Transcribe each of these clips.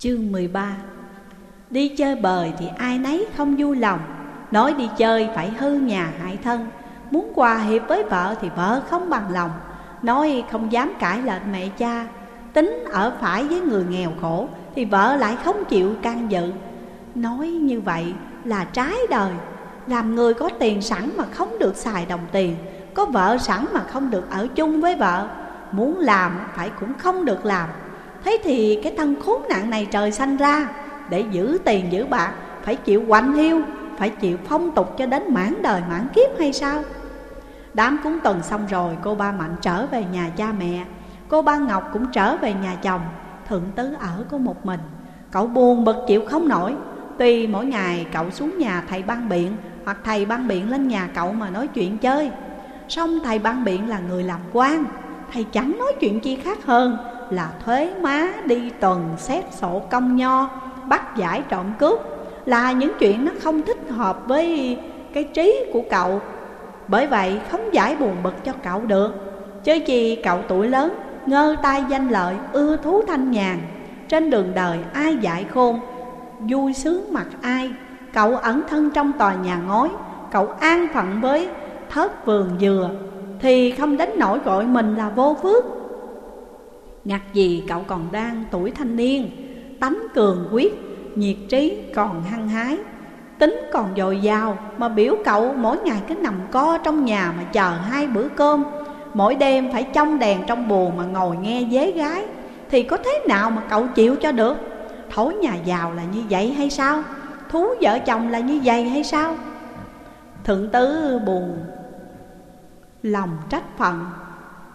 Chương 13 Đi chơi bời thì ai nấy không vui lòng. Nói đi chơi phải hư nhà hại thân. Muốn hòa hiệp với vợ thì vợ không bằng lòng. Nói không dám cãi lệnh mẹ cha. Tính ở phải với người nghèo khổ Thì vợ lại không chịu can dự. Nói như vậy là trái đời. Làm người có tiền sẵn mà không được xài đồng tiền. Có vợ sẵn mà không được ở chung với vợ. Muốn làm phải cũng không được làm. Thế thì cái thân khốn nạn này trời sanh ra, Để giữ tiền giữ bạc, Phải chịu quạnh hiu, Phải chịu phong tục cho đến mãn đời mãn kiếp hay sao? Đám cúng tuần xong rồi, Cô ba Mạnh trở về nhà cha mẹ. Cô ba Ngọc cũng trở về nhà chồng. Thượng tứ ở có một mình. Cậu buồn bực chịu không nổi. Tuy mỗi ngày cậu xuống nhà thầy ban biện, Hoặc thầy ban biện lên nhà cậu mà nói chuyện chơi. Xong thầy ban biện là người làm quan. Thầy chẳng nói chuyện chi khác hơn. Là thuế má đi tuần xét sổ công nho, Bắt giải trộm cướp, Là những chuyện nó không thích hợp với cái trí của cậu. Bởi vậy, không giải buồn bực cho cậu được. Chứ chi cậu tuổi lớn, Ngơ tay danh lợi, ưa thú thanh nhàn. Trên đường đời, ai giải khôn, Vui sướng mặt ai. Cậu ẩn thân trong tòa nhà ngói, Cậu an phận với thớt vườn dừa, Thì không đến nỗi gọi mình là vô phước. Ngặt gì cậu còn đang tuổi thanh niên, Tánh cường quyết, Nhiệt trí còn hăng hái. Tính còn dồi dào Mà biểu cậu mỗi ngày cứ nằm co trong nhà Mà chờ hai bữa cơm. Mỗi đêm phải trong đèn trong buồn Mà ngồi nghe dế gái. Thì có thế nào mà cậu chịu cho được? Thối nhà giàu là như vậy hay sao? Thú vợ chồng là như vậy hay sao? Thượng tứ buồn, Lòng trách phận.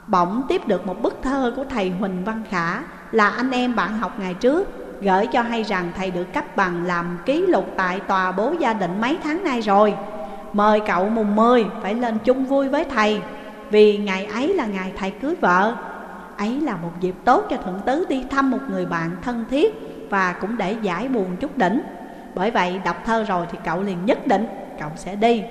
Bỗng tiếp được một bức thơ của thầy Huỳnh Văn Khả Là anh em bạn học ngày trước, Gửi cho hay rằng thầy được cấp bằng làm ký lục tại tòa bố gia định mấy tháng nay rồi. Mời cậu mùng 10 phải lên chung vui với thầy, Vì ngày ấy là ngày thầy cưới vợ. Ấy là một dịp tốt cho Thượng Tứ đi thăm một người bạn thân thiết Và cũng để giải buồn chút đỉnh. Bởi vậy đọc thơ rồi thì cậu liền nhất định cậu sẽ đi.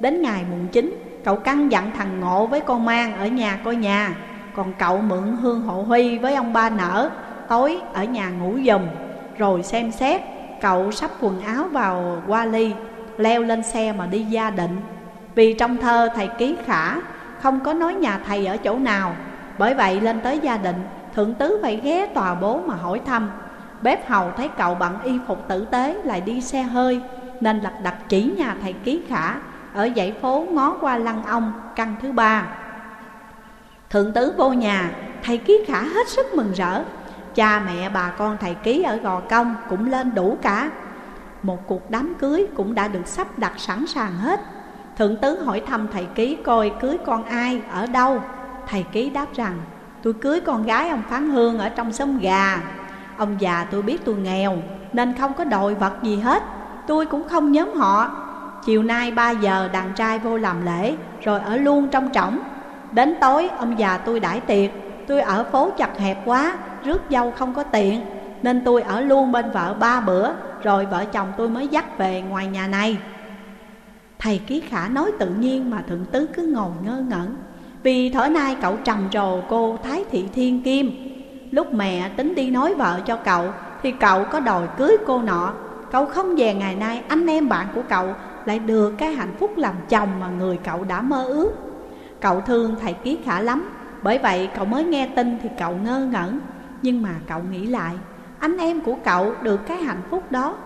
Đến ngày mùng 9 Cậu căn dặn thằng Ngộ với con mang ở nhà coi nhà. Còn cậu mượn Hương Hộ Huy với ông ba nở, Tối ở nhà ngủ dùm Rồi xem xét, Cậu sắp quần áo vào qua ly Leo lên xe mà đi gia định. Vì trong thơ thầy ký khả, Không có nói nhà thầy ở chỗ nào. Bởi vậy lên tới gia định, Thượng tứ phải ghé tòa bố mà hỏi thăm. Bếp hầu thấy cậu bận y phục tử tế Lại đi xe hơi, Nên lật đặt chỉ nhà thầy ký khả ở dãy phố ngó qua lăng ông căn thứ ba. Thượng tứ vô nhà, thầy ký khả hết sức mừng rỡ. Cha mẹ bà con thầy ký ở Gò Công cũng lên đủ cả. Một cuộc đám cưới cũng đã được sắp đặt sẵn sàng hết. Thượng tứ hỏi thăm thầy ký coi cưới con ai, ở đâu. Thầy ký đáp rằng Tôi cưới con gái ông Phán Hương ở trong xóm gà. Ông già tôi biết tôi nghèo Nên không có đòi vật gì hết. Tôi cũng không nhóm họ. Chiều nay 3 giờ đàn trai vô làm lễ, Rồi ở luôn trong trỏng. Đến tối, ông già tôi đãi tiệc. Tôi ở phố chặt hẹp quá, Rước dâu không có tiện Nên tôi ở luôn bên vợ ba bữa, Rồi vợ chồng tôi mới dắt về ngoài nhà này. Thầy Ký Khả nói tự nhiên mà Thượng Tứ cứ ngồi ngơ ngẩn. Vì thở nay cậu trầm trồ cô Thái Thị Thiên Kim. Lúc mẹ tính đi nói vợ cho cậu, Thì cậu có đòi cưới cô nọ. Cậu không về ngày nay anh em bạn của cậu lại được cái hạnh phúc làm chồng mà người cậu đã mơ ước. Cậu thương thầy Ký Khả lắm Bởi vậy cậu mới nghe tin thì cậu ngơ ngẩn. Nhưng mà cậu nghĩ lại Anh em của cậu được cái hạnh phúc đó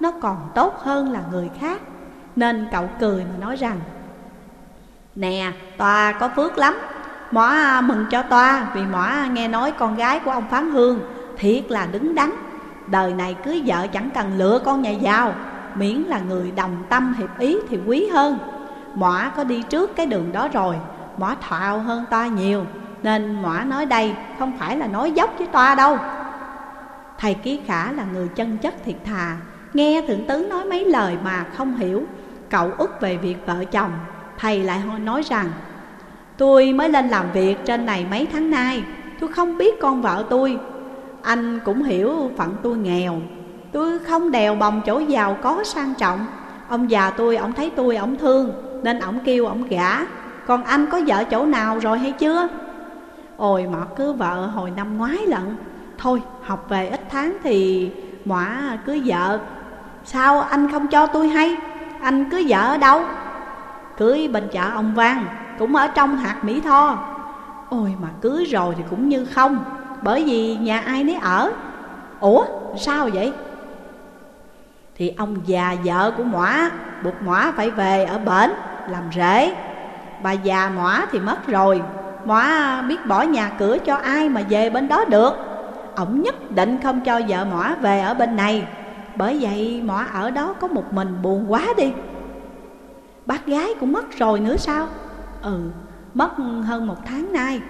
Nó còn tốt hơn là người khác. Nên cậu cười mà nói rằng Nè, Toa có phước lắm. Mỏ à, mừng cho Toa Vì mỏ à, nghe nói con gái của ông Phán Hương Thiệt là đứng đắn. Đời này cưới vợ chẳng cần lựa con nhà giàu. Miễn là người đồng tâm hiệp ý thì quý hơn. Mỏa có đi trước cái đường đó rồi mỏa thạo hơn toa nhiều. Nên mỏa nói đây không phải là nói dốc với toa đâu. Thầy Ký Khả là người chân chất thiệt thà, Nghe thượng tứ nói mấy lời mà không hiểu. Cậu ức về việc vợ chồng, Thầy lại nói rằng, Tôi mới lên làm việc trên này mấy tháng nay, Tôi không biết con vợ tôi. Anh cũng hiểu phận tôi nghèo Tôi không đèo bồng chỗ giàu có sang trọng. Ông già tôi, ông thấy tôi, ông thương Nên ông kêu ông gả. Còn anh có vợ chỗ nào rồi hay chưa? Ôi mọt cứ vợ hồi năm ngoái lận. Thôi học về ít tháng thì mọa cưới vợ. Sao anh không cho tôi hay? Anh cưới vợ ở đâu? Cưới bên chợ ông Văn Cũng ở trong hạt Mỹ Tho. Ôi mà cưới rồi thì cũng như không Bởi vì nhà ai nấy ở. Ủa sao vậy? Thì ông già vợ của mọa Buộc mọa phải về ở bển Làm rễ Bà già mọa thì mất rồi. Mọa biết bỏ nhà cửa cho ai mà về bên đó được. Ổng nhất định không cho vợ mọa về ở bên này. Bởi vậy mọa ở đó có một mình buồn quá đi. Bác gái cũng mất rồi nữa sao? Ừ mất hơn một tháng nay.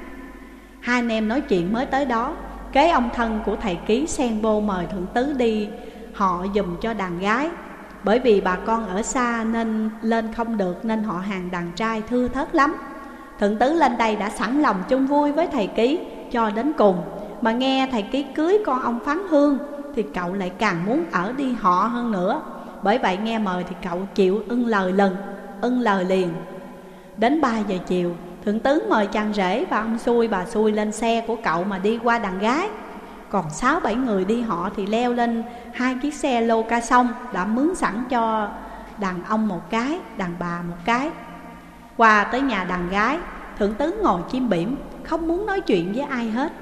Hai anh em nói chuyện mới tới đó. Kế ông thân của thầy ký sen vô mời thượng tứ đi. Họ dùm cho đàn gái. Bởi vì bà con ở xa nên lên không được Nên họ hàng đàn trai thưa thớt lắm. Thượng tứ lên đây đã sẵn lòng chung vui với thầy ký cho đến cùng. Mà nghe thầy ký cưới con ông Phán Hương Thì cậu lại càng muốn ở đi họ hơn nữa. Bởi vậy nghe mời thì cậu chịu ưng lời lần, ưng lời liền. Đến 3 giờ chiều Thượng tướng mời chàng rể và ông xui bà xui lên xe của cậu mà đi qua đàn gái. Còn sáu bảy người đi họ thì leo lên hai chiếc xe lô ca sông Đã mướn sẵn cho đàn ông một cái, đàn bà một cái. Qua tới nhà đàn gái Thượng tướng ngồi chim bỉm, Không muốn nói chuyện với ai hết.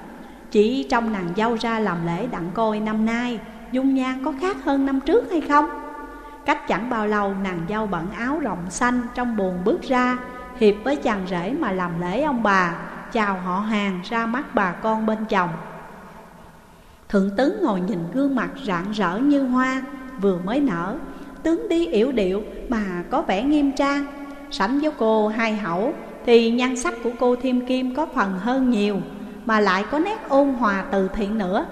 Chỉ trong nàng dâu ra làm lễ đặng coi năm nay Dung nhan có khác hơn năm trước hay không? Cách chẳng bao lâu nàng dâu bận áo rộng xanh Trong buồn bước ra Hiệp với chàng rể mà làm lễ ông bà Chào họ hàng ra mắt bà con bên chồng. Thượng tướng ngồi nhìn gương mặt rạng rỡ như hoa, Vừa mới nở. Tướng đi yểu điệu mà có vẻ nghiêm trang. Sánh với cô hai hậu, Thì nhan sắc của cô Thiêm Kim có phần hơn nhiều, Mà lại có nét ôn hòa từ thiện nữa.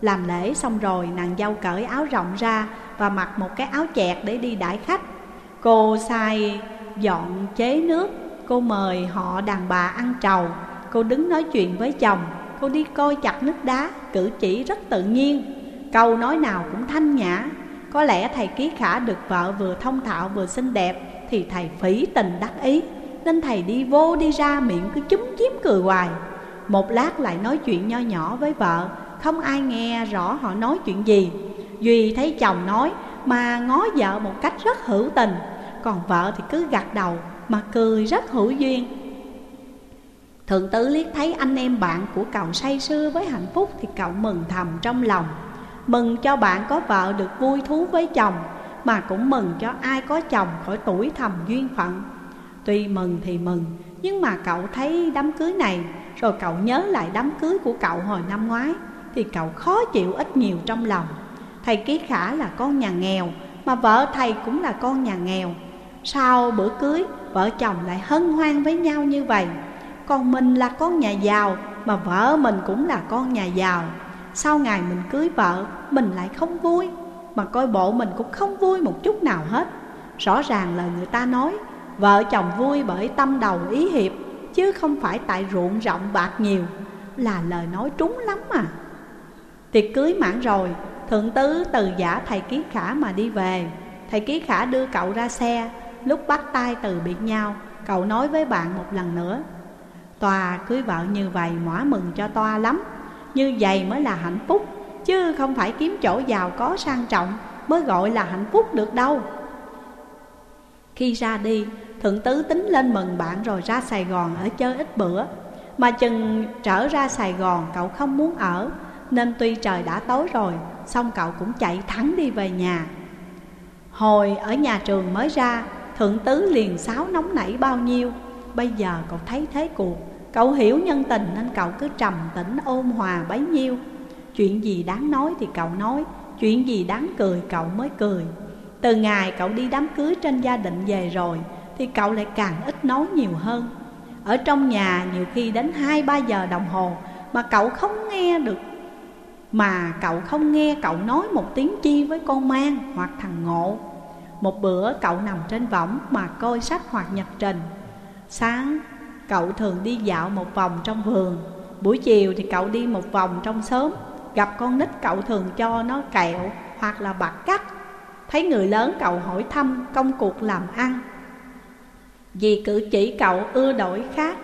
Làm lễ xong rồi, nàng dâu cởi áo rộng ra Và mặc một cái áo chẹt để đi đãi khách. Cô sai dọn chế nước, Cô mời họ đàn bà ăn trầu, Cô đứng nói chuyện với chồng. Cô đi coi chặt nước đá, Cử chỉ rất tự nhiên. Câu nói nào cũng thanh nhã. Có lẽ thầy Ký Khả được vợ vừa thông thạo vừa xinh đẹp, Thì thầy phỉ tình đắc ý. Nên thầy đi vô đi ra miệng cứ chúm chím cười hoài. Một lát lại nói chuyện nho nhỏ với vợ. Không ai nghe rõ họ nói chuyện gì. Duy thấy chồng nói, mà ngó vợ một cách rất hữu tình. Còn vợ thì cứ gật đầu mà cười rất hữu duyên. Thượng tứ liếc thấy anh em bạn của cậu say sưa với hạnh phúc Thì cậu mừng thầm trong lòng. Mừng cho bạn có vợ được vui thú với chồng, Mà cũng mừng cho ai có chồng khỏi tuổi thầm duyên phận. Tuy mừng thì mừng, Nhưng mà cậu thấy đám cưới này, Rồi cậu nhớ lại đám cưới của cậu hồi năm ngoái, Thì cậu khó chịu ít nhiều trong lòng. Thầy Ký Khả là con nhà nghèo, Mà vợ thầy cũng là con nhà nghèo. Sau bữa cưới, vợ chồng lại hân hoan với nhau như vậy. Còn mình là con nhà giàu, mà vợ mình cũng là con nhà giàu. Sau ngày mình cưới vợ, mình lại không vui, Mà coi bộ mình cũng không vui một chút nào hết. Rõ ràng lời người ta nói, Vợ chồng vui bởi tâm đầu ý hiệp, Chứ không phải tại ruộng rộng bạc nhiều, Là lời nói trúng lắm mà Tiệc cưới mãn rồi, Thượng tứ từ giả thầy Ký Khả mà đi về. Thầy Ký Khả đưa cậu ra xe, Lúc bắt tay từ biệt nhau, Cậu nói với bạn một lần nữa toa cưới vợ như vậy mỏa mừng cho Toa lắm. Như vậy mới là hạnh phúc, Chứ không phải kiếm chỗ giàu có sang trọng Mới gọi là hạnh phúc được đâu. Khi ra đi, Thượng tứ tính lên mừng bạn rồi ra Sài Gòn ở chơi ít bữa. Mà chừng trở ra Sài Gòn, cậu không muốn ở, Nên tuy trời đã tối rồi, Xong cậu cũng chạy thẳng đi về nhà. Hồi ở nhà trường mới ra, Thượng tứ liền sáo nóng nảy bao nhiêu. Bây giờ cậu thấy thế cuộc. Cậu hiểu nhân tình nên cậu cứ trầm tĩnh, ôn hòa bấy nhiêu. Chuyện gì đáng nói thì cậu nói, Chuyện gì đáng cười cậu mới cười. Từ ngày cậu đi đám cưới trên gia đình về rồi, Thì cậu lại càng ít nói nhiều hơn. Ở trong nhà nhiều khi đến 2-3 giờ đồng hồ Mà cậu không nghe được, Mà cậu không nghe cậu nói một tiếng chi với con mang hoặc thằng ngộ. Một bữa cậu nằm trên võng mà coi sách hoặc nhật trình Sáng, cậu thường đi dạo một vòng trong vườn. Buổi chiều thì cậu đi một vòng trong xóm. Gặp con nít cậu thường cho nó kẹo hoặc là bạc cắt. Thấy người lớn cậu hỏi thăm công cuộc làm ăn. Vì cử chỉ cậu ưa đổi khác,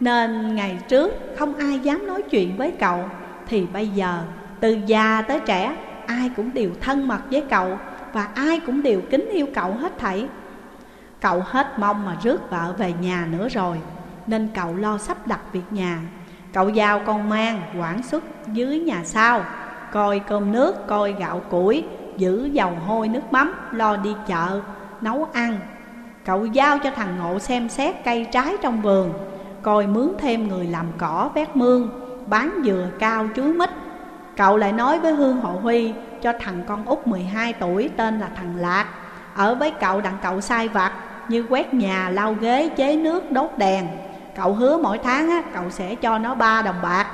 Nên ngày trước không ai dám nói chuyện với cậu. Thì bây giờ, từ già tới trẻ, Ai cũng đều thân mật với cậu Và ai cũng đều kính yêu cậu hết thảy. Cậu hết mong mà rước vợ về nhà nữa rồi Nên cậu lo sắp đặt việc nhà. Cậu giao con mang quản xuất dưới nhà sau Coi cơm nước, coi gạo củi Giữ dầu hôi nước mắm, lo đi chợ, nấu ăn. Cậu giao cho thằng Ngộ xem xét cây trái trong vườn Coi mướn thêm người làm cỏ vét mương Bán dừa cao chuối mít. Cậu lại nói với Hương Hộ Huy Cho thằng con út 12 tuổi tên là thằng Lạc Ở với cậu đặng cậu sai vặt. Như quét nhà, lau ghế, chế nước, đốt đèn. Cậu hứa mỗi tháng á, cậu sẽ cho nó ba đồng bạc.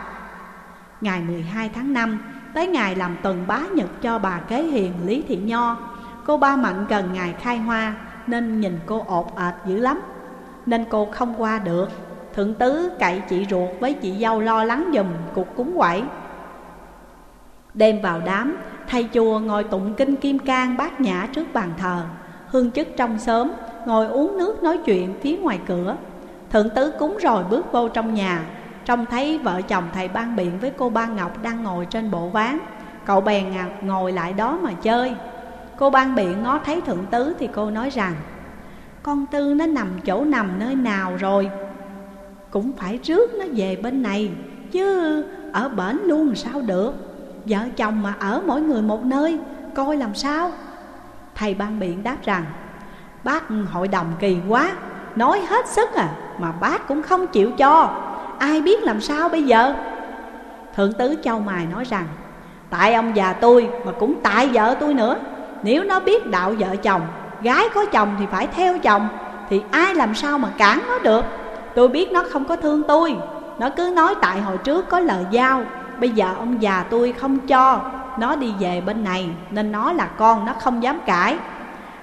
Ngày 12 tháng 5 Tới ngày làm tuần bá nhật cho bà kế hiền Lý Thị Nho. Cô ba Mạnh gần ngày khai hoa Nên nhìn cô ột ệt dữ lắm. Nên cô không qua được. Thượng tứ cậy chị ruột với chị dâu lo lắng dùm cuộc cúng quẩy Đêm vào đám, thầy chùa ngồi tụng kinh kim cang bát nhã trước bàn thờ Hương chức trong sớm, ngồi uống nước nói chuyện phía ngoài cửa. Thượng tứ cúng rồi bước vô trong nhà. Trông thấy vợ chồng thầy ban biện với cô ba Ngọc đang ngồi trên bộ ván. Cậu bèn à, ngồi lại đó mà chơi. Cô ban biện ngó thấy thượng tứ thì cô nói rằng, Con Tư nó nằm chỗ nằm nơi nào rồi? Cũng phải rước nó về bên này, Chứ ở bển luôn sao được? Vợ chồng mà ở mỗi người một nơi, Coi làm sao? Thầy ban biện đáp rằng Bác hội đồng kỳ quá, Nói hết sức à Mà bác cũng không chịu cho. Ai biết làm sao bây giờ? Thượng tứ châu mài nói rằng, Tại ông già tôi mà cũng tại vợ tôi nữa. Nếu nó biết đạo vợ chồng, Gái có chồng thì phải theo chồng, Thì ai làm sao mà cản nó được? Tôi biết nó không có thương tôi. Nó cứ nói tại hồi trước có lời giao, Bây giờ ông già tôi không cho. Nó đi về bên này, Nên nó là con, nó không dám cãi.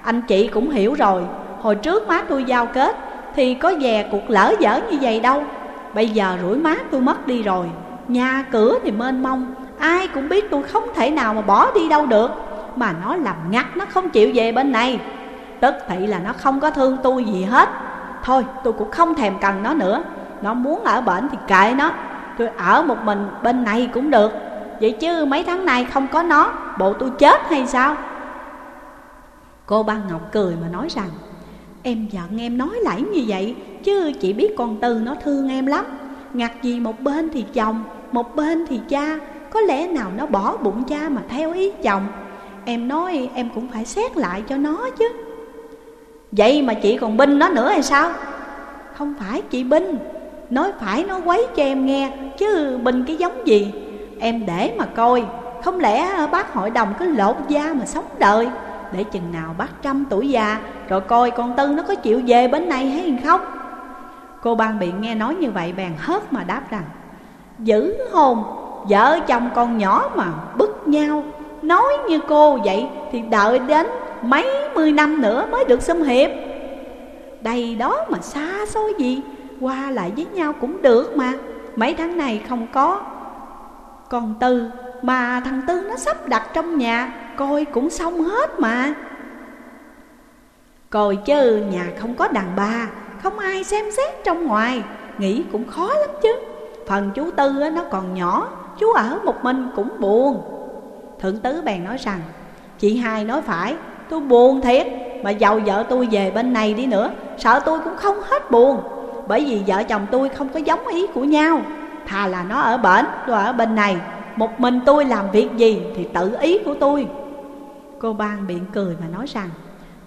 Anh chị cũng hiểu rồi. Hồi trước má tôi giao kết, Thì có về cuộc lỡ dở như vậy đâu. Bây giờ rủi má tôi mất đi rồi. Nhà cửa thì mênh mông. Ai cũng biết tôi không thể nào mà bỏ đi đâu được. Mà nó làm ngắt, nó không chịu về bên này. Tức thị là nó không có thương tôi gì hết. Thôi, tôi cũng không thèm cần nó nữa. Nó muốn ở bệnh thì kệ nó. Tôi ở một mình bên này cũng được. Vậy chứ mấy tháng nay không có nó, Bộ tôi chết hay sao? Cô ba Ngọc cười mà nói rằng, Em giận em nói lại như vậy, Chứ chị biết con Tư nó thương em lắm. Ngặt gì một bên thì chồng, Một bên thì cha. Có lẽ nào nó bỏ bụng cha mà theo ý chồng. Em nói em cũng phải xét lại cho nó chứ. Vậy mà chị còn binh nó nữa hay sao? Không phải chị binh. Nói phải nó quấy cho em nghe, Chứ binh cái giống gì? Em để mà coi. Không lẽ bác hội đồng cứ lột da mà sống đời? Để chừng nào bác trăm tuổi già, Rồi coi con Tư nó có chịu về bên này hay không? Cô ban biện nghe nói như vậy bèn hớt mà đáp rằng Giữ hồn, Vợ chồng con nhỏ mà bức nhau. Nói như cô vậy Thì đợi đến mấy mươi năm nữa mới được xâm hiệp. Đây đó mà xa xôi gì, Qua lại với nhau cũng được mà. Mấy tháng này không có. Con Tư mà thằng Tư nó sắp đặt trong nhà, Coi cũng xong hết mà. Coi chứ nhà không có đàn bà, Không ai xem xét trong ngoài, Nghĩ cũng khó lắm chứ. Phần chú Tư nó còn nhỏ, Chú ở một mình cũng buồn. Thượng tứ bèn nói rằng, Chị hai nói phải, Tôi buồn thiệt, Mà giàu vợ tôi về bên này đi nữa, Sợ tôi cũng không hết buồn, Bởi vì vợ chồng tôi không có giống ý của nhau. Thà là nó ở bển, Tôi ở bên này một mình tôi làm việc gì Thì tự ý của tôi. Cô ban biện cười mà nói rằng,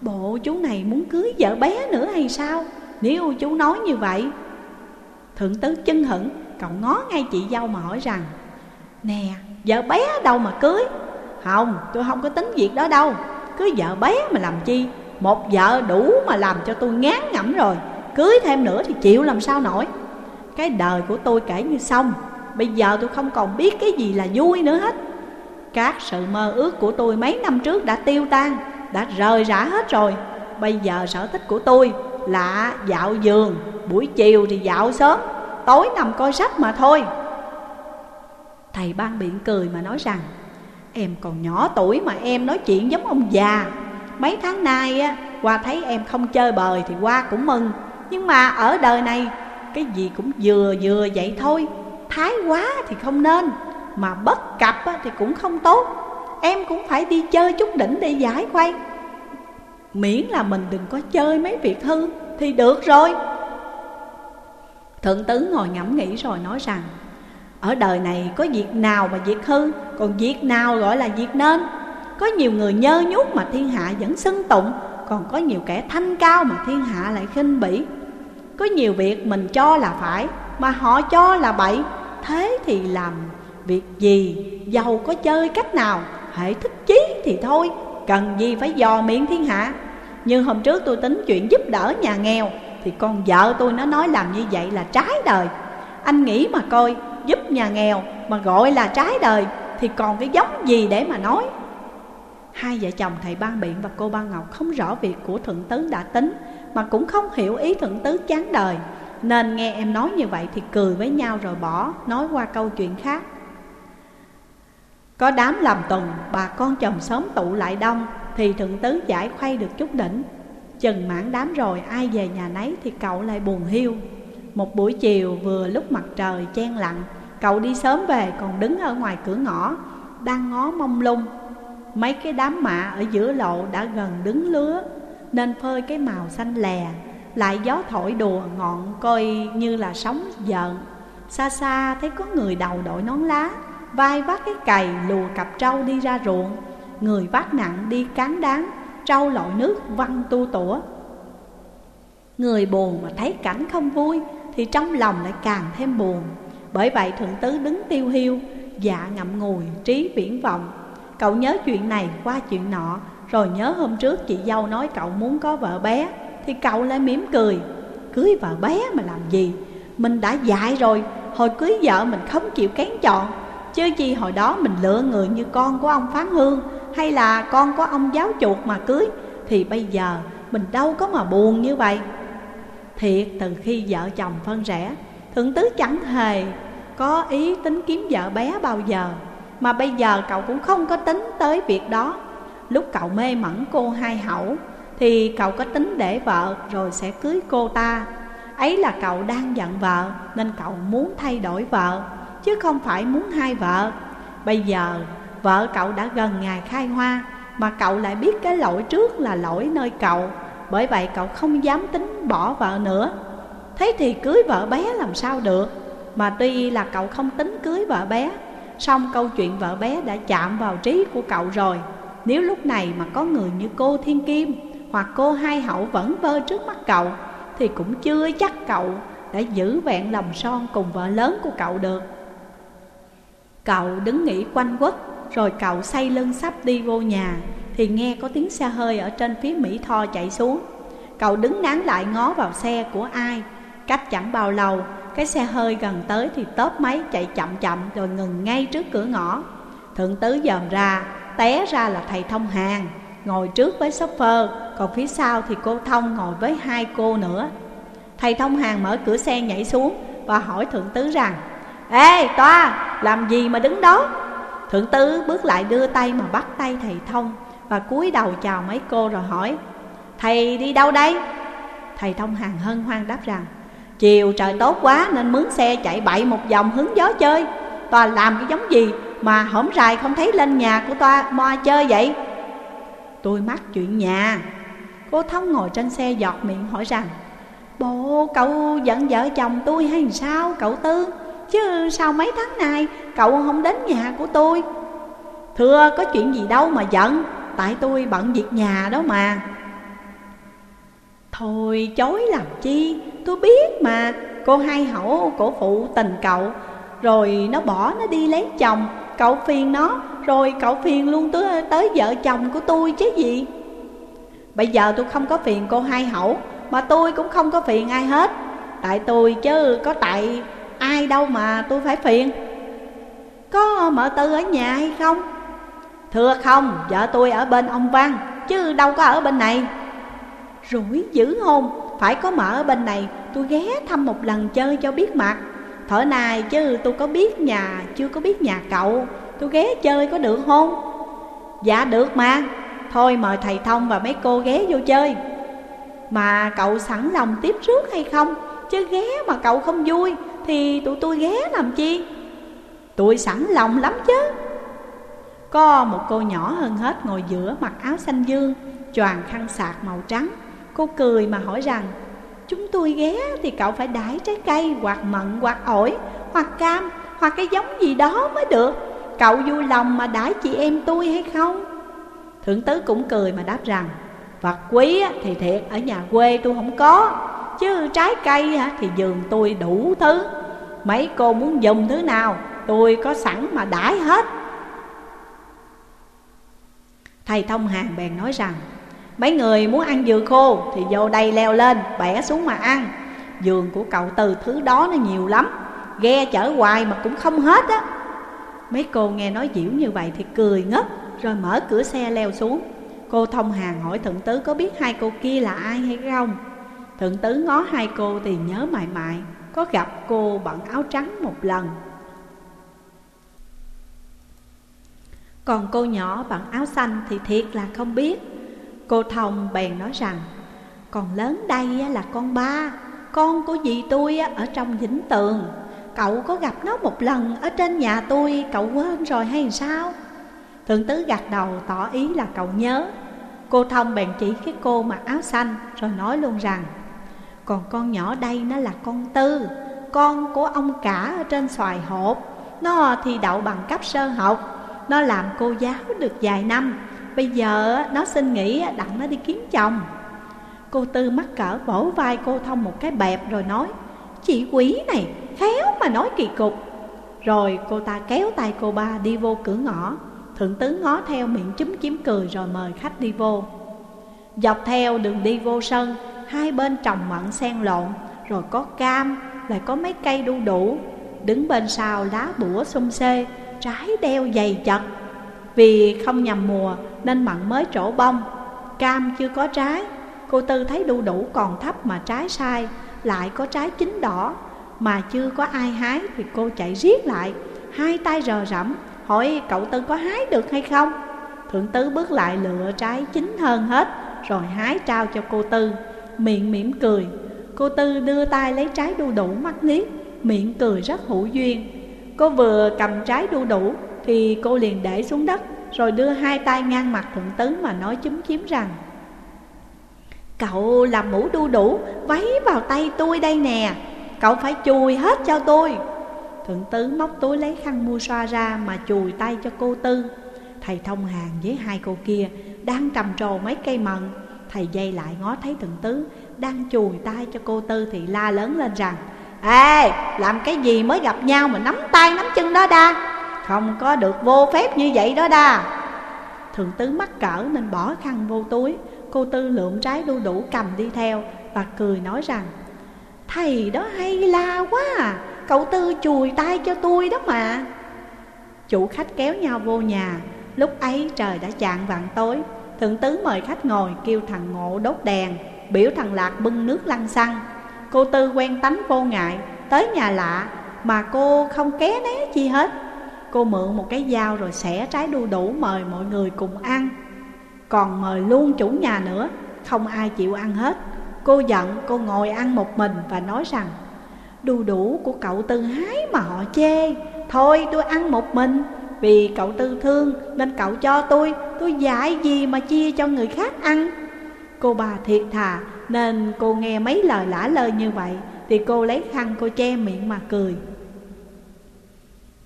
Bộ chú này muốn cưới vợ bé nữa hay sao? Nếu chú nói như vậy. Thượng tứ chân hững Cậu ngó ngay chị dâu mà hỏi rằng, Nè, vợ bé đâu mà cưới? Không, tôi không có tính việc đó đâu. Cưới vợ bé mà làm chi? Một vợ đủ mà làm cho tôi ngán ngẩm rồi. Cưới thêm nữa thì chịu làm sao nổi. Cái đời của tôi kể như xong Bây giờ tôi không còn biết cái gì là vui nữa hết. Các sự mơ ước của tôi mấy năm trước đã tiêu tan Đã rời rã hết rồi. Bây giờ sở thích của tôi là dạo giường Buổi chiều thì dạo sớm Tối nằm coi sách mà thôi. Thầy ban biện cười mà nói rằng Em còn nhỏ tuổi mà em nói chuyện giống ông già. Mấy tháng nay á, qua thấy em không chơi bời thì qua cũng mừng. Nhưng mà ở đời này cái gì cũng vừa vừa vậy thôi. Thái quá thì không nên, Mà bất cập thì cũng không tốt. Em cũng phải đi chơi chút đỉnh để giải khuây. Miễn là mình đừng có chơi mấy việc hư Thì được rồi. Thượng tứ ngồi ngẫm nghĩ rồi nói rằng, Ở đời này có việc nào mà việc hư, Còn việc nào gọi là việc nên? Có nhiều người nhơ nhút mà thiên hạ vẫn xưng tụng, Còn có nhiều kẻ thanh cao mà thiên hạ lại khinh bỉ. Có nhiều việc mình cho là phải, Mà họ cho là bậy Thế thì làm việc gì, Giàu có chơi cách nào Hãy thích chí thì thôi, Cần gì phải dò miệng thiên hạ. Như hôm trước tôi tính chuyện giúp đỡ nhà nghèo, Thì con vợ tôi nó nói làm như vậy là trái đời. Anh nghĩ mà coi, Giúp nhà nghèo mà gọi là trái đời, Thì còn cái giống gì để mà nói? Hai vợ chồng thầy Ban Biện và cô Ban Ngọc không rõ việc của Thượng Tứ đã tính, Mà cũng không hiểu ý Thượng Tứ chán đời. Nên nghe em nói như vậy thì cười với nhau rồi bỏ Nói qua câu chuyện khác. Có đám làm tuần, bà con chồng sớm tụ lại đông Thì thượng tứ giải khuây được chút đỉnh. Chừng mãn đám rồi ai về nhà nấy thì cậu lại buồn hiu. Một buổi chiều vừa lúc mặt trời chen lặng Cậu đi sớm về còn đứng ở ngoài cửa ngõ Đang ngó mông lung. Mấy cái đám mạ ở giữa lộ đã gần đứng lứa Nên phơi cái màu xanh lè lại gió thổi đùa ngọn coi như là sóng giận. Xa xa thấy có người đầu đội nón lá, Vai vác cái cày lùa cặp trâu đi ra ruộng. Người vác nặng đi cán đáng Trâu lội nước văng tu tủa. Người buồn mà thấy cảnh không vui Thì trong lòng lại càng thêm buồn. Bởi vậy thượng tứ đứng tiêu hiu Dạ ngậm ngùi trí viễn vọng. Cậu nhớ chuyện này qua chuyện nọ, Rồi nhớ hôm trước chị dâu nói cậu muốn có vợ bé. Thì cậu lại mỉm cười, Cưới vợ bé mà làm gì? Mình đã dạy rồi, Hồi cưới vợ mình không chịu kén chọn. Chứ chi hồi đó mình lựa người như con của ông Phán Hương Hay là con của ông giáo chuột mà cưới, Thì bây giờ mình đâu có mà buồn như vậy. Thiệt, từ khi vợ chồng phân rẽ, Thượng tứ chẳng hề có ý tính kiếm vợ bé bao giờ. Mà bây giờ cậu cũng không có tính tới việc đó. Lúc cậu mê mẩn cô hai hậu thì cậu có tính để vợ rồi sẽ cưới cô ta. Ấy là cậu đang giận vợ, Nên cậu muốn thay đổi vợ, chứ không phải muốn hai vợ. Bây giờ, vợ cậu đã gần ngày khai hoa, Mà cậu lại biết cái lỗi trước là lỗi nơi cậu. Bởi vậy cậu không dám tính bỏ vợ nữa. Thế thì cưới vợ bé làm sao được? Mà tuy là cậu không tính cưới vợ bé Xong câu chuyện vợ bé đã chạm vào trí của cậu rồi. Nếu lúc này mà có người như cô Thiên Kim hoặc cô Hai Hậu vẫn vơ trước mắt cậu, Thì cũng chưa chắc cậu đã giữ vẹn lòng son cùng vợ lớn của cậu được. Cậu đứng nghỉ quanh quất, Rồi cậu say lưng sắp đi vô nhà, Thì nghe có tiếng xe hơi ở trên phía Mỹ Tho chạy xuống. Cậu đứng nán lại ngó vào xe của ai, Cách chẳng bao lâu, Cái xe hơi gần tới thì tớp máy chạy chậm chậm Rồi ngừng ngay trước cửa ngõ. Thượng tứ dòm ra, Té ra là thầy thông hàng. Ngồi trước với shopper, Còn phía sau thì cô thông ngồi với hai cô nữa. Thầy thông hàng mở cửa xe nhảy xuống Và hỏi thượng tứ rằng, Ê, toa, làm gì mà đứng đó? Thượng tứ bước lại đưa tay mà bắt tay thầy thông Và cúi đầu chào mấy cô rồi hỏi, Thầy đi đâu đây? Thầy thông hàng hân hoan đáp rằng, Chiều trời tốt quá nên mướn xe chạy bậy một vòng hứng gió chơi. Toa làm cái giống gì mà hổm rài không thấy lên nhà của toa moa chơi vậy? Tôi mắc chuyện nhà. Cô thông ngồi trên xe giọt miệng hỏi rằng Bộ cậu giận vợ chồng tôi hay sao, cậu Tư? Chứ sao mấy tháng nay, cậu không đến nhà của tôi. Thưa, có chuyện gì đâu mà giận, Tại tôi bận việc nhà đó mà. Thôi, chối làm chi? Tôi biết mà, Cô hai hậu, cổ phụ tình cậu, Rồi nó bỏ nó đi lấy chồng, Cậu phiền nó rồi cậu phiền luôn tới, tới vợ chồng của tôi chứ gì. Bây giờ tôi không có phiền cô hai hậu Mà tôi cũng không có phiền ai hết. Tại tôi chứ có tại ai đâu mà tôi phải phiền. Có mợ tư ở nhà hay không? Thưa không, vợ tôi ở bên ông Văn Chứ đâu có ở bên này. Rủi dữ hôn Phải có mợ ở bên này Tôi ghé thăm một lần chơi cho biết mặt. Thở này chứ tôi có biết nhà Chưa có biết nhà cậu. Tôi ghé chơi có được không? Dạ được mà. Thôi mời thầy Thông và mấy cô ghé vô chơi. Mà cậu sẵn lòng tiếp trước hay không? Chứ ghé mà cậu không vui thì tụi tôi ghé làm chi? Tôi sẵn lòng lắm chứ. Có một cô nhỏ hơn hết ngồi giữa mặc áo xanh dương Choàng khăn sạc màu trắng. Cô cười mà hỏi rằng Chúng tôi ghé thì cậu phải đãi trái cây Hoặc mận, hoặc ổi, hoặc cam Hoặc cái giống gì đó mới được. Cậu vui lòng mà đãi chị em tôi hay không? Thượng tứ cũng cười mà đáp rằng, Vật quý thì thiệt, ở nhà quê tôi không có, Chứ trái cây thì giường tôi đủ thứ. Mấy cô muốn dùng thứ nào, Tôi có sẵn mà đãi hết. Thầy thông hàng bèn nói rằng, Mấy người muốn ăn dừa khô, Thì vô đây leo lên, bẻ xuống mà ăn. Giường của cậu từ thứ đó nó nhiều lắm, Ghe chở hoài mà cũng không hết á. Mấy cô nghe nói diễu như vậy thì cười ngất, Rồi mở cửa xe leo xuống. Cô thông hàng hỏi thượng tứ có biết hai cô kia là ai hay không? Thượng tứ ngó hai cô thì nhớ mãi mãi, Có gặp cô bận áo trắng một lần. Còn cô nhỏ bận áo xanh thì thiệt là không biết. Cô Thông bèn nói rằng, Còn lớn đây là con ba, Con của dì tôi ở trong vĩnh tường. Cậu có gặp nó một lần ở trên nhà tôi, Cậu quên rồi hay sao? Thượng tứ gật đầu tỏ ý là cậu nhớ. Cô Thông bèn chỉ cái cô mặc áo xanh Rồi nói luôn rằng, Còn con nhỏ đây nó là con Tư, Con của ông cả ở trên xoài hộp. Nó thì đậu bằng cấp sơ học, Nó làm cô giáo được vài năm. Bây giờ nó xin nghỉ, đặng nó đi kiếm chồng. Cô Tư mắc cỡ vỗ vai cô Thông một cái bẹp rồi nói, Chị quỷ này khéo mà nói kỳ cục. Rồi cô ta kéo tay cô ba đi vô cửa ngõ. Thượng tướng ngó theo miệng chúm chím cười rồi mời khách đi vô. Dọc theo đường đi vô sân, Hai bên trồng mận sen lộn, Rồi có cam, Lại có mấy cây đu đủ. Đứng bên sau lá bủa xung xê Trái đeo dày chật. Vì không nhầm mùa Nên mận mới trổ bông. Cam chưa có trái, Cô Tư thấy đu đủ còn thấp mà trái sai, Lại có trái chín đỏ. Mà chưa có ai hái Thì cô chạy riết lại, Hai tay rờ rẫm, Hỏi cậu Tư có hái được hay không? Thượng tứ bước lại lựa trái chín hơn hết, Rồi hái trao cho cô Tư. Miệng mỉm cười, Cô Tư đưa tay lấy trái đu đủ mắt liếc, Miệng cười rất hữu duyên. Cô vừa cầm trái đu đủ Thì cô liền để xuống đất, Rồi đưa hai tay ngang mặt thượng tứ mà nói chúm chím rằng, Cậu làm mũ đu đủ, Váy vào tay tôi đây nè. Cậu phải chùi hết cho tôi. Thượng tứ móc túi lấy khăn mua xoa ra mà chùi tay cho cô Tư. Thầy thông hàng với hai cô kia đang trầm trồ mấy cây mận. Thầy dây lại ngó thấy thượng tứ đang chùi tay cho cô Tư thì la lớn lên rằng Ê, làm cái gì mới gặp nhau mà nắm tay nắm chân đó đa? Không có được vô phép như vậy đó đa. Thượng tứ mắc cỡ nên bỏ khăn vô túi. Cô Tư lượm trái đu đủ cầm đi theo Và cười nói rằng Thầy đó hay la quá à. Cậu Tư chùi tay cho tôi đó mà. Chủ khách kéo nhau vô nhà. Lúc ấy trời đã chạng vạn tối. Thượng tứ mời khách ngồi kêu thằng Ngộ đốt đèn. Biểu thằng Lạc bưng nước lăn xăng. Cô Tư quen tánh vô ngại. Tới nhà lạ, mà cô không ké né chi hết. Cô mượn một cái dao rồi xẻ trái đu đủ mời mọi người cùng ăn. Còn mời luôn chủ nhà nữa. Không ai chịu ăn hết. Cô giận, cô ngồi ăn một mình và nói rằng, Đu đủ của cậu Tư hái mà họ chê. Thôi, tôi ăn một mình. Vì cậu Tư thương, nên cậu cho tôi. Tôi dạy gì mà chia cho người khác ăn? Cô bà thiệt thà, Nên cô nghe mấy lời lả lơi như vậy, Thì cô lấy khăn cô che miệng mà cười.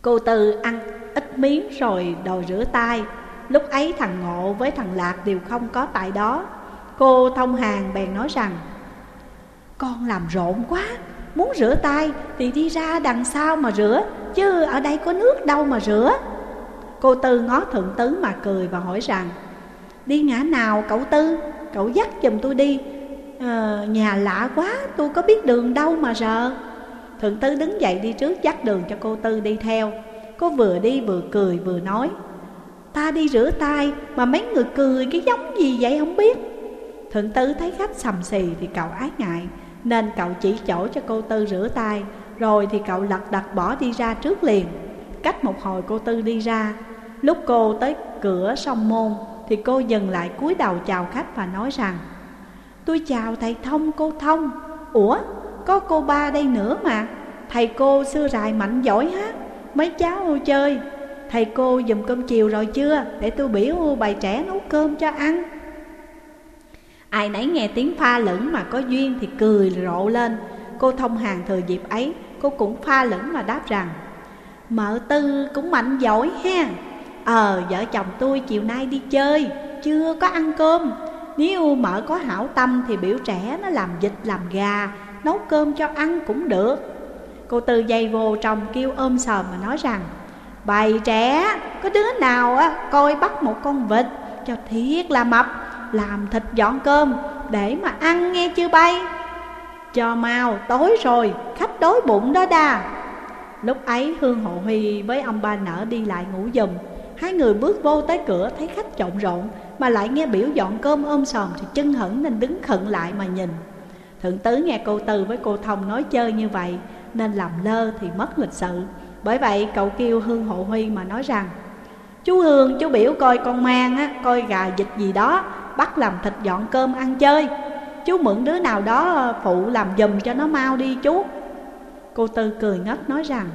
Cô Tư ăn ít miếng rồi đòi rửa tay. Lúc ấy thằng Ngộ với thằng Lạc đều không có tại đó. Cô thông hàng bèn nói rằng con làm rộn quá Muốn rửa tay thì đi ra đằng sau mà rửa Chứ ở đây có nước đâu mà rửa. Cô Tư ngó thượng tứ mà cười và hỏi rằng Đi ngã nào cậu Tư? Cậu dắt giùm tôi đi. Ờ, Nhà lạ quá tôi có biết đường đâu mà sợ Thượng tứ đứng dậy đi trước dắt đường cho cô Tư đi theo. Cô vừa đi vừa cười vừa nói Ta đi rửa tay mà mấy người cười cái giống gì vậy không biết? Thượng tứ thấy khách sầm xì thì cậu ái ngại nên cậu chỉ chỗ cho cô Tư rửa tay, Rồi thì cậu lật đật bỏ đi ra trước liền. Cách một hồi cô Tư đi ra, Lúc cô tới cửa sông môn Thì cô dừng lại cúi đầu chào khách và nói rằng, Tôi chào thầy Thông, cô Thông. Ủa, có cô ba đây nữa mà. Thầy cô xưa rài mạnh giỏi hát mấy cháu chơi. Thầy cô dùm cơm chiều rồi chưa? Để tôi biểu bài trẻ nấu cơm cho ăn. Ai nấy nghe tiếng pha lẫn mà có duyên thì cười rộ lên. Cô thông hàng thừa dịp ấy, Cô cũng pha lẫn mà đáp rằng, Mợ tư cũng mạnh giỏi ha. Ờ vợ chồng tôi chiều nay đi chơi, Chưa có ăn cơm. Nếu mợ có hảo tâm thì biểu trẻ nó làm vịt làm gà, Nấu cơm cho ăn cũng được. Cô Tư dây vô chồng kêu ôm sờm mà nói rằng Bày trẻ, có đứa nào á, coi bắt một con vịt cho thiệt là mập làm thịt dọn cơm để mà ăn nghe chưa bay. Cho mau tối rồi khách đói bụng đó đà Lúc ấy Hương Hộ Huy với ông ba nở đi lại ngủ giùm. Hai người bước vô tới cửa thấy khách trộn rộn Mà lại nghe biểu dọn cơm ôm sòm thì chân hững nên đứng khẩn lại mà nhìn. Thượng tứ nghe cô Từ với cô Thông nói chơi như vậy Nên làm lơ thì mất lịch sự. Bởi vậy cậu kêu Hương Hộ Huy mà nói rằng Chú Hương chú biểu coi con mang á, coi gà vịt gì đó Bắt làm thịt dọn cơm ăn chơi. Chú mượn đứa nào đó ờ, phụ làm giùm cho nó mau đi chú. Cô Tư cười ngất nói rằng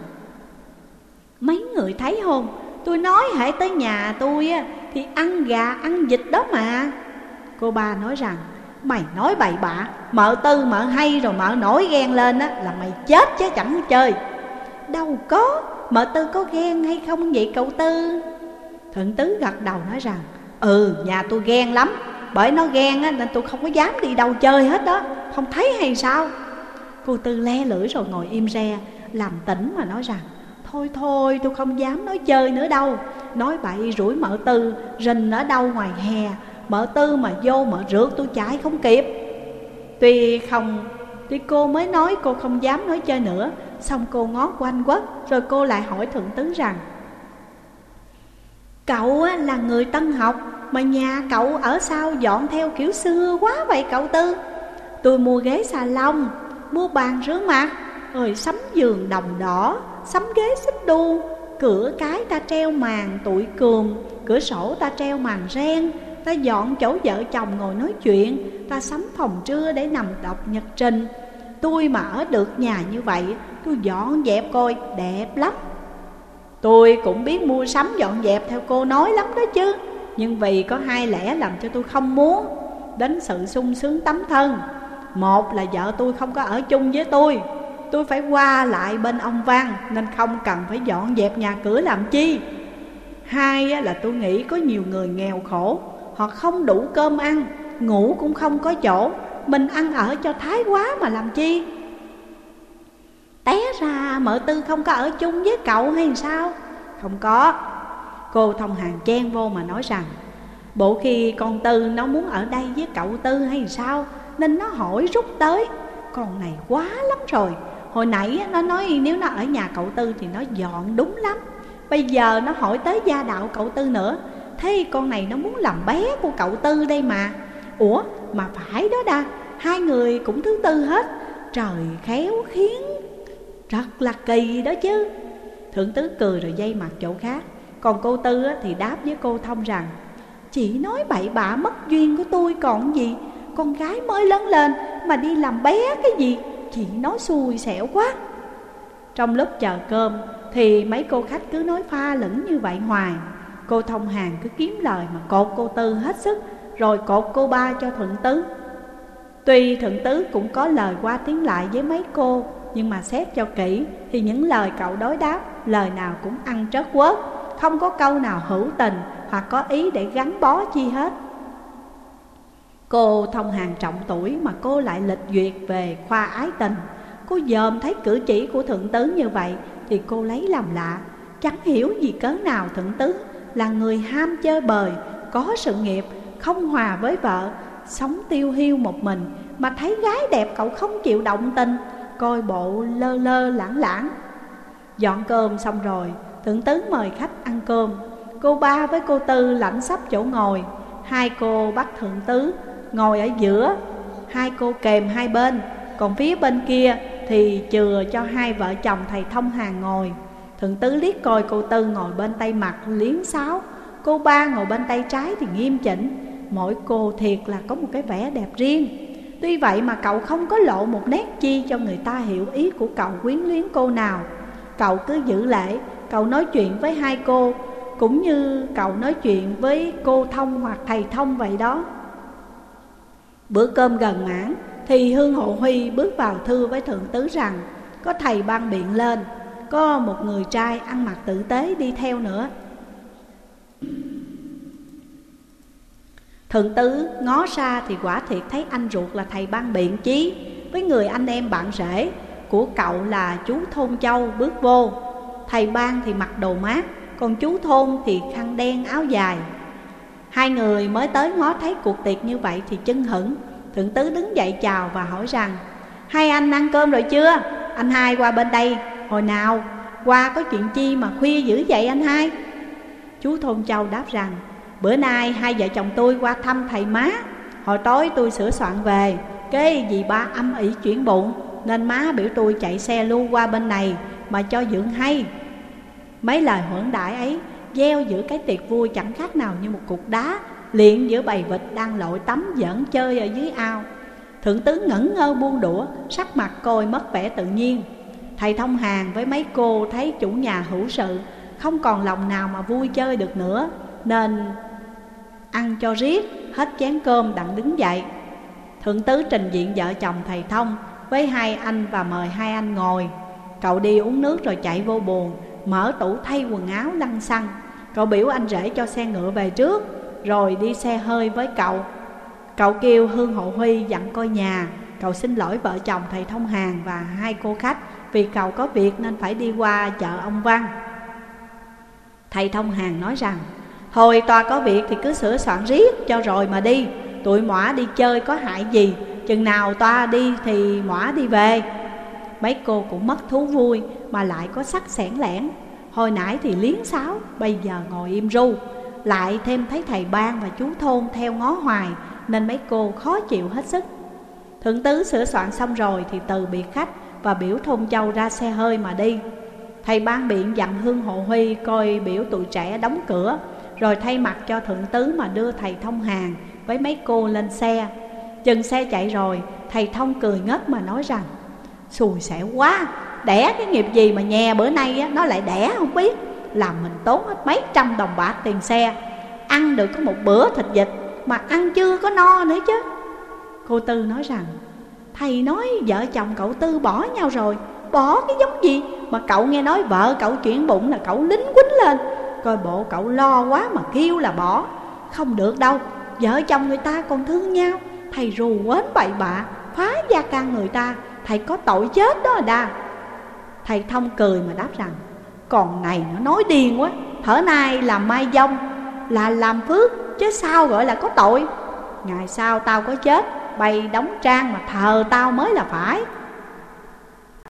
Mấy người thấy không? Tôi nói hãy tới nhà tôi á, thì ăn gà ăn vịt đó mà. Cô ba nói rằng Mày nói bậy bạ Mợ tư mợ hay rồi mợ nổi ghen lên á Là mày chết chứ chẳng chơi. Đâu có Mợ tư có ghen hay không vậy cậu tư? Thượng tứ gật đầu nói rằng Ừ nhà tôi ghen lắm. Bởi nó ghen á, nên tôi không có dám đi đâu chơi hết đó Không thấy hay sao? Cô Tư le lưỡi rồi ngồi im re Làm tỉnh mà nói rằng Thôi thôi tôi không dám nói chơi nữa đâu. Nói bậy rủi mợ tư Rình ở đâu ngoài hè? Mợ tư mà vô mợ rượt tôi chạy không kịp. Tuy không Tuy cô mới nói cô không dám nói chơi nữa Xong cô ngó quanh quất Rồi cô lại hỏi thượng tướng rằng Cậu là người tân học, Mà nhà cậu ở sao dọn theo kiểu xưa quá vậy cậu Tư? Tôi mua ghế xà lông Mua bàn rửa mặt, Rồi sắm giường đồng đỏ, Sắm ghế xích đu, Cửa cái ta treo màn tụi cường, Cửa sổ ta treo màn ren Ta dọn chỗ vợ chồng ngồi nói chuyện, Ta sắm phòng trưa để nằm đọc nhật trình. Tôi mà ở được nhà như vậy, Tôi dọn dẹp coi, đẹp lắm. Tôi cũng biết mua sắm dọn dẹp theo cô nói lắm đó chứ. Nhưng vì có hai lẽ làm cho tôi không muốn Đến sự sung sướng tấm thân. Một là vợ tôi không có ở chung với tôi. Tôi phải qua lại bên ông Văn Nên không cần phải dọn dẹp nhà cửa làm chi. Hai là tôi nghĩ có nhiều người nghèo khổ, Họ không đủ cơm ăn, Ngủ cũng không có chỗ. Mình ăn ở cho thái quá mà làm chi? Té ra, mợ tư không có ở chung với cậu hay sao? Không có. Cô thông hàng chen vô mà nói rằng, Bộ khi con Tư nó muốn ở đây với cậu Tư hay sao? Nên nó hỏi rút tới. Con này quá lắm rồi. Hồi nãy nó nói nếu nó ở nhà cậu Tư thì nó dọn đúng lắm. Bây giờ nó hỏi tới gia đạo cậu Tư nữa. Thế con này nó muốn làm bé của cậu Tư đây mà. Ủa, mà phải đó đa. Hai người cũng thứ tư hết. Trời khéo khiến rất là kỳ đó chứ. Thượng tứ cười rồi dây mặt chỗ khác. Còn cô Tư thì đáp với cô Thông rằng, Chị nói bậy bạ mất duyên của tôi còn gì? Con gái mới lớn lên mà đi làm bé cái gì? Chị nói xui xẻo quá. Trong lúc chờ cơm Thì mấy cô khách cứ nói pha lẫn như vậy hoài. Cô thông hàng cứ kiếm lời mà cột cô Tư hết sức, Rồi cột cô ba cho Thượng Tứ. Tuy Thượng Tứ cũng có lời qua tiếng lại với mấy cô nhưng mà xét cho kỹ Thì những lời cậu đối đáp Lời nào cũng ăn trớt quớt. Không có câu nào hữu tình Hoặc có ý để gắn bó chi hết. Cô thông hàng trọng tuổi mà cô lại lịch duyệt về khoa ái tình. Cô dòm thấy cử chỉ của thượng tứ như vậy Thì cô lấy làm lạ. Chẳng hiểu gì cớ nào thượng tứ là người ham chơi bời Có sự nghiệp, không hòa với vợ Sống tiêu hiu một mình Mà thấy gái đẹp cậu không chịu động tình. Coi bộ lơ lơ lãng lãng. Dọn cơm xong rồi, Thượng tứ mời khách ăn cơm. Cô ba với cô tư lãnh sắp chỗ ngồi. Hai cô bắt thượng tứ, ngồi ở giữa. Hai cô kèm hai bên. Còn phía bên kia thì chừa cho hai vợ chồng thầy thông hàng ngồi. Thượng tứ liếc coi cô Tư ngồi bên tay mặt liếng sáo. Cô ba ngồi bên tay trái thì nghiêm chỉnh. Mỗi cô thiệt là có một cái vẻ đẹp riêng. Tuy vậy mà cậu không có lộ một nét chi cho người ta hiểu ý của cậu quyến luyến cô nào. Cậu cứ giữ lễ, Cậu nói chuyện với hai cô, Cũng như cậu nói chuyện với cô Thông hoặc thầy Thông vậy đó. Bữa cơm gần mãn, Thì Hương Hộ Huy bước vào thư với Thượng Tứ rằng, Có thầy ban biện lên, Có một người trai ăn mặc tử tế đi theo nữa. Thượng tứ, ngó xa thì quả thiệt thấy anh ruột là thầy ban biện chí Với người anh em bạn rể, của cậu là chú Thôn Châu, bước vô Thầy ban thì mặc đồ mát, Còn chú Thôn thì khăn đen, áo dài Hai người mới tới ngó thấy cuộc tiệc như vậy thì chân hững Thượng tứ đứng dậy chào và hỏi rằng, Hai anh ăn cơm rồi chưa? Anh hai qua bên đây Hồi nào? Qua có chuyện chi mà khuya dữ vậy anh hai? Chú Thôn Châu đáp rằng Bữa nay hai vợ chồng tôi qua thăm thầy má. Hồi tối tôi sửa soạn về. Cái gì ba âm ỉ chuyển bụng, Nên má biểu tôi chạy xe lưu qua bên này Mà cho dưỡng hay. Mấy lời hưởng đại ấy, Gieo giữa cái tiệc vui chẳng khác nào như một cục đá Liện giữa bầy vịt đang lội tắm giỡn chơi ở dưới ao. Thượng tướng ngẩn ngơ buông đũa, Sắc mặt coi mất vẻ tự nhiên. Thầy thông hàng với mấy cô thấy chủ nhà hữu sự, Không còn lòng nào mà vui chơi được nữa, Nên ăn cho riết, Hết chén cơm đặng đứng dậy. Thượng tứ trình diện vợ chồng thầy thông Với hai anh và mời hai anh ngồi. Cậu đi uống nước rồi chạy vô buồn, Mở tủ thay quần áo lăn xăng. Cậu biểu anh rể cho xe ngựa về trước, Rồi đi xe hơi với cậu. Cậu kêu Hương Hộ Huy dặn coi nhà. Cậu xin lỗi vợ chồng thầy Thông Hàng và hai cô khách, Vì cậu có việc nên phải đi qua chợ ông Văn. Thầy Thông Hàng nói rằng Thôi tòa có việc thì cứ sửa soạn riết cho rồi mà đi. Tụi mỏa đi chơi có hại gì? Chừng nào toa đi thì mỏa đi về. Mấy cô cũng mất thú vui mà lại có sắc sẻn lẻn. Hồi nãy thì liến sáo, bây giờ ngồi im ru. Lại thêm thấy thầy ban và chú thôn theo ngó hoài Nên mấy cô khó chịu hết sức. Thượng tứ sửa soạn xong rồi thì từ biệt khách Và biểu thôn châu ra xe hơi mà đi. Thầy ban biện dặn Hương Hộ Huy coi biểu tụi trẻ đóng cửa. Rồi thay mặt cho thượng tứ mà đưa thầy thông hàng với mấy cô lên xe. Chừng xe chạy rồi Thầy thông cười ngất mà nói rằng Xùi xẻo quá Đẻ cái nghiệp gì mà nhà bữa nay á, nó lại đẻ không biết. Làm mình tốn hết mấy trăm đồng bạc tiền xe Ăn được có một bữa thịt vịt Mà ăn chưa có no nữa chứ. Cô Tư nói rằng Thầy nói vợ chồng cậu Tư bỏ nhau rồi Bỏ cái giống gì? Mà cậu nghe nói vợ cậu chuyển bụng là cậu lính quýnh lên Coi bộ cậu lo quá mà kêu là bỏ. Không được đâu, Vợ chồng người ta còn thương nhau. Thầy rù quến bậy bạ, Phá gia can người ta. Thầy có tội chết đó à đa. Thầy thông cười mà đáp rằng, Còn này nó nói điên quá. Thở nay là mai dông, Là làm phước, chứ sao gọi là có tội. Ngày sau tao có chết Bày đóng trang mà thờ tao mới là phải.